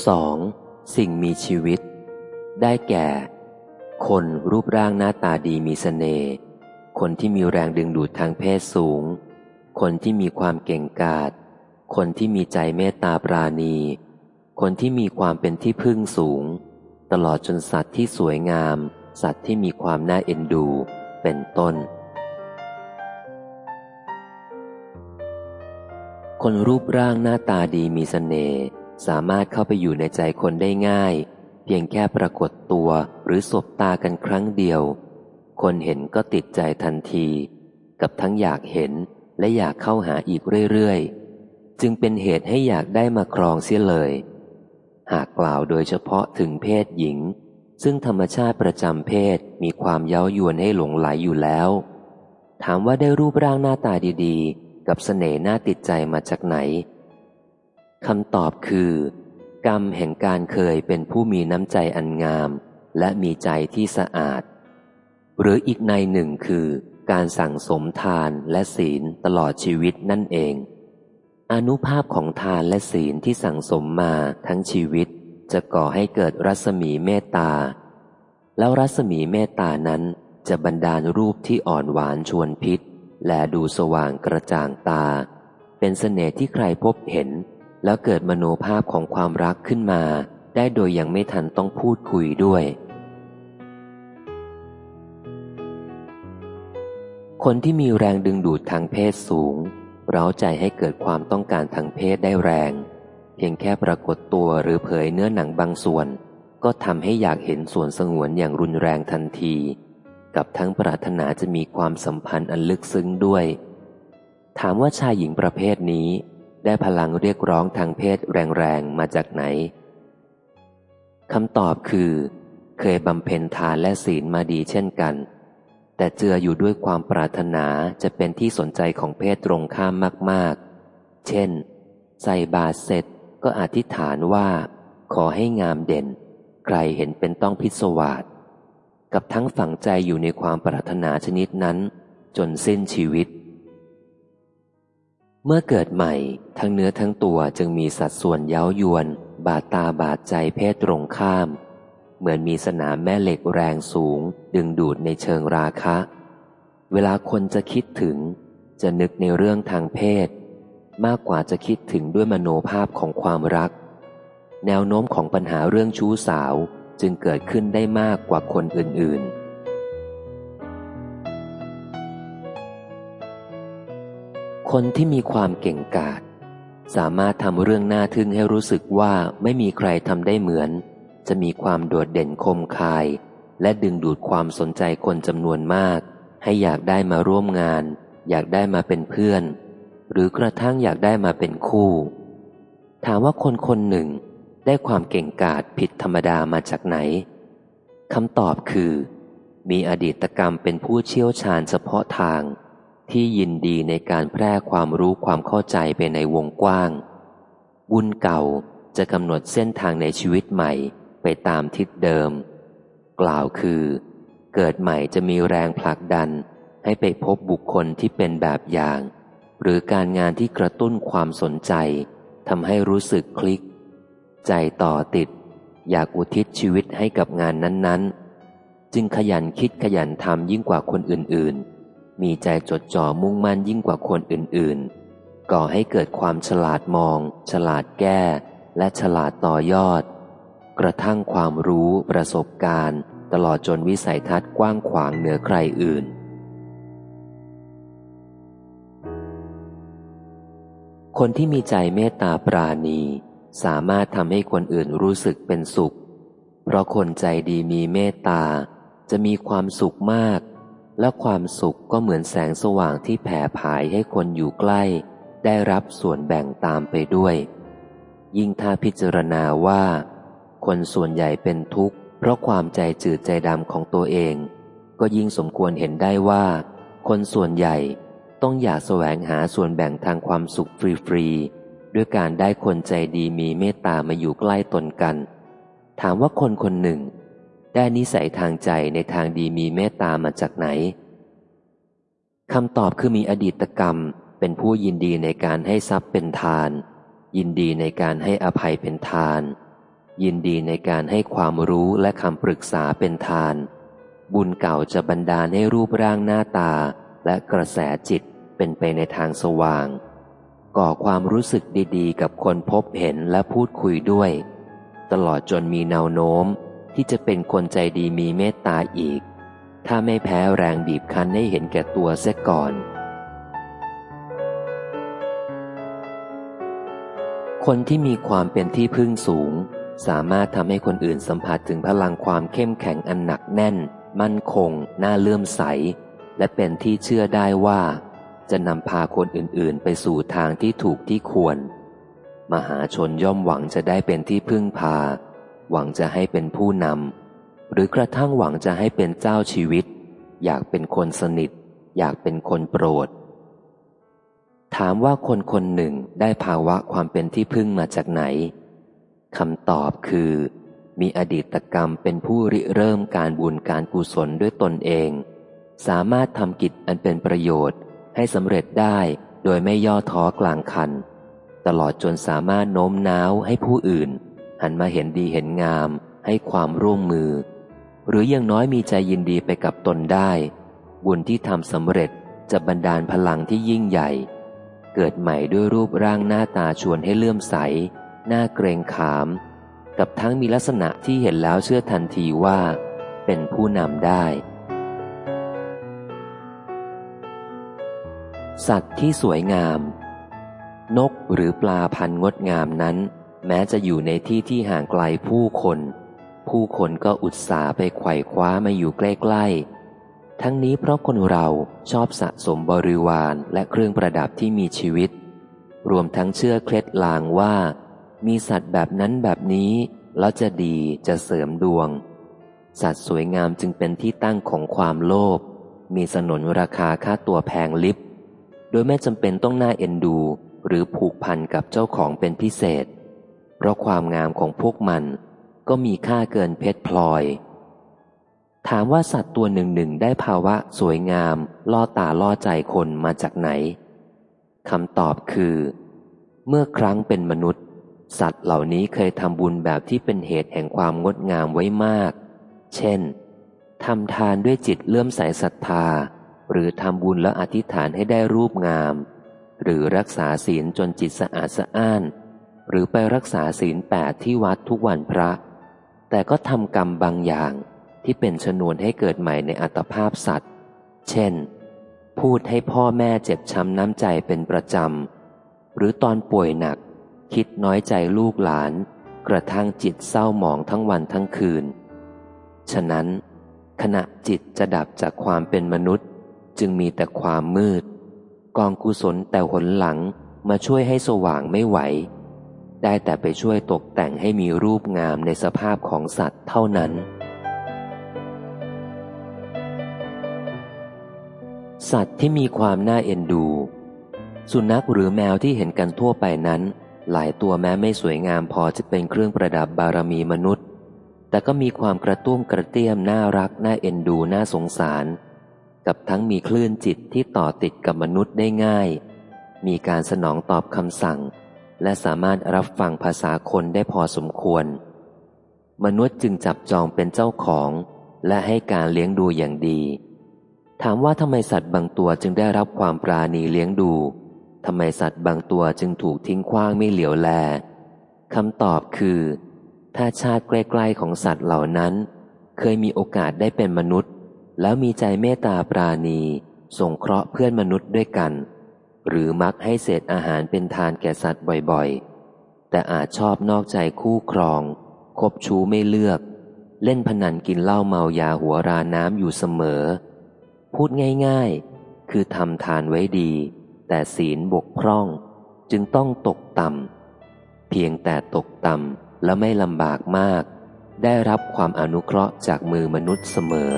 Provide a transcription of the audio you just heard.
2. สิ่งมีชีวิต ได้แก่ คนรูปร่างหน้าตาดีมีสเสน่ห์ คนที่มีแรงดึงดูดทางเพศสูง คนที่มีความเก่งกาจ คนที่มีใจเมตตาปราณี คนที่มีความเป็นที่พึ่งสูง ตลอดจนสัตว์ที่สวยงาม สัตว์ที่มีความน่าเอ็นดู เป็นต้น คนรูปร่างหน้าตาดีมีสเสน่ห์ สามารถเข้าไปอยู่ในใจคนได้ง่าย เพียงแค่ปรากฏตัวหรือสบตากันครั้งเดียว คนเห็นก็ติดใจทันที กับทั้งอยากเห็นและอยากเข้าหาอีกเรื่อยๆ จึงเป็นเหตุให้อยากได้มาครองเสียเลย หากกล่าวโดยเฉพาะถึงเพศหญิง ซึ่งธรรมชาติประจำเพศมีความเย้ายวนให้หลงไหลอยู่แล้ว ถามว่าได้รูปร่างหน้าตาดีๆ กับสเสน่ห์น่าติดใจมาจากไหน คำตอบคือ กรรมแห่งการเคยเป็นผู้มีน้ำใจอันงาม และมีใจที่สะอาด หรืออีกในหนึ่งคือ การสั่งสมทานและศีลตลอดชีวิตนั่นเอง อนุภาพของทานและศีลที่สั่งสมมาทั้งชีวิต จะก่อให้เกิดรัศมีเมตตา แล้วรัศมีเมตตานั้นจะบันดาลรูปที่อ่อนหวานชวนพิษ และดูสว่างกระจ่างตา เป็นเสน่ห์ที่ใครพบเห็น แล้วเกิดมโนภาพของความรักขึ้นมา ได้โดยยังไม่ทันต้องพูดคุยด้วย คนที่มีแรงดึงดูดทางเพศสูง เร้าใจให้เกิดความต้องการทางเพศได้แรง เพียงแค่ปรากฏตัวหรือเผยเนื้อหนังบางส่วน ก็ทำให้อยากเห็นส่วนสงวนอย่างรุนแรงทันที กับทั้งปรารถนาจะมีความสัมพันธ์อันลึกซึ้งด้วย ถามว่าชายหญิงประเภทนี้ ได้พลังเรียกร้องทางเพศแรงๆ มาจากไหนคำตอบคือ เคยบำเพ็ญทานและศีลมาดีเช่นกัน แต่เจืออยู่ด้วยความปรารถนาจะเป็นที่สนใจของเพศตรงข้ามมากๆ เช่น ใส่บาตรเสร็จก็อธิษฐานว่า ขอให้งามเด่น ใครเห็นเป็นต้องพิศวาสกับทั้งฝังใจอยู่ในความปรารถนาชนิดนั้น จนสิ้นชีวิต เมื่อเกิดใหม่ทั้งเนื้อทั้งตัวจึงมีสัดส่วนเย้ายวน บาดตาบาดใจเพศตรงข้าม เหมือนมีสนามแม่เหล็กแรงสูง ดึงดูดในเชิงราคะ เวลาคนจะคิดถึง จะนึกในเรื่องทางเพศ มากกว่าจะคิดถึงด้วยมโนภาพของความรัก แนวโน้มของปัญหาเรื่องชู้สาวจึงเกิดขึ้นได้มากกว่าคนอื่นๆ คนที่มีความเก่งกาจสามารถทำเรื่องน่าทึ่งให้รู้สึกว่าไม่มีใครทำได้เหมือน จะมีความโดดเด่นคมคาย และดึงดูดความสนใจคนจำนวนมาก ให้อยากได้มาร่วมงาน อยากได้มาเป็นเพื่อน หรือกระทั่งอยากได้มาเป็นคู่ ถามว่าคนคนหนึ่งได้ความเก่งกาจผิดธรรมดามาจากไหนคำตอบคือ มีอดีตกรรมเป็นผู้เชี่ยวชาญเฉพาะทาง ที่ยินดีในการแพร่ความรู้ความเข้าใจไปในวงกว้าง บุญเก่าจะกำหนดเส้นทางในชีวิตใหม่ไปตามทิศเดิม กล่าวคือ เกิดใหม่จะมีแรงผลักดันให้ไปพบบุคคลที่เป็นแบบอย่าง หรือการงานที่กระตุ้นความสนใจทำให้รู้สึกคลิก ใจต่อติด อยากอุทิศชีวิตให้กับงานนั้น ๆ จึงขยันคิดขยันทำยิ่งกว่าคนอื่นๆ มีใจจดจ่อมุ่งมั่นยิ่งกว่าคนอื่นๆ ก่อให้เกิดความฉลาดมอง ฉลาดแก้ และฉลาดต่อยอด กระทั่งความรู้ประสบการณ์ ตลอดจนวิสัยทัศน์กว้างขวางเหนือใครอื่น คนที่มีใจเมตตาปราณี สามารถทำให้คนอื่นรู้สึกเป็นสุข เพราะคนใจดีมีเมตตาจะมีความสุขมาก และความสุขก็เหมือนแสงสว่างที่แผ่ผายให้คนอยู่ใกล้ ได้รับส่วนแบ่งตามไปด้วย ยิ่งถ้าพิจารณาว่า คนส่วนใหญ่เป็นทุกข์ เพราะความใจจืดใจดำของตัวเอง ก็ยิ่งสมควรเห็นได้ว่า คนส่วนใหญ่ต้องอยากแสวงหาส่วนแบ่งทางความสุขฟรีๆด้วยการได้คนใจดีมีเมตตามาอยู่ใกล้ตนกัน ถามว่าคนคนหนึ่ง ได้นิสัยทางใจในทางดีมีเมตตามาจากไหนคำตอบคือมีอดีตกรรม เป็นผู้ยินดีในการให้ทรัพย์เป็นทาน ยินดีในการให้อภัยเป็นทาน ยินดีในการให้ความรู้และคำปรึกษาเป็นทาน บุญเก่าจะบันดาลให้รูปร่างหน้าตา และกระแสจิตเป็นไปในทางสว่าง ก่อความรู้สึกดีๆ กับคนพบเห็นและพูดคุยด้วย ตลอดจนมีแนวโน้ม ที่จะเป็นคนใจดีมีเมตตาอีก ถ้าไม่แพ้แรงบีบคั้นให้เห็นแก่ตัวเสียก่อน คนที่มีความเป็นที่พึ่งสูง สามารถทำให้คนอื่นสัมผัสถึงพลังความเข้มแข็งอันหนักแน่น มั่นคง น่าเลื่อมใส และเป็นที่เชื่อได้ว่า จะนำพาคนอื่นๆ ไปสู่ทางที่ถูกที่ควร มหาชนย่อมหวังจะได้เป็นที่พึ่งพา หวังจะให้เป็นผู้นำหรือกระทั่งหวังจะให้เป็นเจ้าชีวิต อยากเป็นคนสนิท อยากเป็นคนโปรด ถามว่าคนคนหนึ่งได้ภาวะความเป็นที่พึ่งมาจากไหนคำตอบคือ มีอดีตกรรมเป็นผู้ริเริ่มการบุญการกุศลด้วยตนเอง สามารถทำกิจอันเป็นประโยชน์ให้สำเร็จได้โดยไม่ย่อท้อกลางคัน ตลอดจนสามารถโน้มน้าวให้ผู้อื่น หันมาเห็นดีเห็นงาม ให้ความร่วมมือ หรือยังน้อยมีใจยินดีไปกับตนได้ บุญที่ทำสำเร็จจะบันดาลพลังที่ยิ่งใหญ่ เกิดใหม่ด้วยรูปร่างหน้าตาชวนให้เลื่อมใส หน้าเกรงขาม กับทั้งมีลักษณะที่เห็นแล้วเชื่อทันทีว่า เป็นผู้นำได้ สัตว์ที่สวยงาม นกหรือปลาพันงดงามนั้น แม้จะอยู่ในที่ที่ห่างไกลผู้คน ผู้คนก็อุตส่าห์ไปไขว่คว้ามาอยู่ใกล้ๆ ทั้งนี้เพราะคนเราชอบสะสมบริวารและเครื่องประดับที่มีชีวิต รวมทั้งเชื่อเคล็ดลางว่า มีสัตว์แบบนั้นแบบนี้ แล้วจะดีจะเสริมดวง สัตว์สวยงามจึงเป็นที่ตั้งของความโลภมีสนนราคาค่าตัวแพงลิบ โดยไม่จำเป็นต้องน่าเอ็นดู หรือผูกพันกับเจ้าของเป็นพิเศษ เพราะความงามของพวกมันก็มีค่าเกินเพชรพลอย ถามว่าสัตว์ตัวหนึ่งหนึ่งได้ภาวะสวยงาม ล่อตาล่อใจคนมาจากไหนคำตอบคือ เมื่อครั้งเป็นมนุษย์ สัตว์เหล่านี้เคยทำบุญแบบที่เป็นเหตุแห่งความงดงามไว้มาก เช่นทำทานด้วยจิตเลื่อมใสศรัทธา หรือทำบุญแล้วอธิษฐานให้ได้รูปงาม หรือรักษาศีลจนจิตสะอาดสะอ้าน หรือไปรักษาศีลแปดที่วัดทุกวันพระ แต่ก็ทำกรรมบางอย่างที่เป็นชนวนให้เกิดใหม่ในอัตภาพสัตว์ เช่น พูดให้พ่อแม่เจ็บช้ำน้ำใจเป็นประจำ หรือตอนป่วยหนัก คิดน้อยใจลูกหลาน กระทั่งจิตเศร้าหมองทั้งวันทั้งคืน ฉะนั้น ขณะจิตจะดับจากความเป็นมนุษย์ จึงมีแต่ความมืด กองกุศลแต่หนหลังมาช่วยให้สว่างไม่ไหว ได้แต่ไปช่วยตกแต่งให้มีรูปงามในสภาพของสัตว์เท่านั้น สัตว์ที่มีความน่าเอ็นดู สุนัขหรือแมวที่เห็นกันทั่วไปนั้น หลายตัวแม้ไม่สวยงามพอจะเป็นเครื่องประดับบารมีมนุษย์ แต่ก็มีความกระตุ้มกระเตี้ยมน่ารักน่าเอ็นดูน่าสงสาร กับทั้งมีคลื่นจิตที่ต่อติดกับมนุษย์ได้ง่าย มีการสนองตอบคำสั่ง และสามารถรับฟังภาษาคนได้พอสมควร มนุษย์จึงจับจองเป็นเจ้าของ และให้การเลี้ยงดูอย่างดี ถามว่าทำไมสัตว์บางตัวจึงได้รับความปราณีเลี้ยงดูทำไมสัตว์บางตัวจึงถูกทิ้งขว้างไม่เหลียวแลคำตอบคือ ถ้าชาติใกล้ๆของสัตว์เหล่านั้น เคยมีโอกาสได้เป็นมนุษย์ แล้วมีใจเมตตาปราณี ส่งเคราะห์เพื่อนมนุษย์ด้วยกัน หรือมักให้เศษอาหารเป็นทานแก่สัตว์บ่อยๆ แต่อาจชอบนอกใจคู่ครอง คบชู้ไม่เลือก เล่นพนันกินเหล้าเมายาหัวราน้ำอยู่เสมอ พูดง่ายๆ คือทำทานไว้ดี แต่ศีลบกพร่อง จึงต้องตกต่ำเพียงแต่ตกต่ำและไม่ลำบากมาก ได้รับความอนุเคราะห์จากมือมนุษย์เสมอ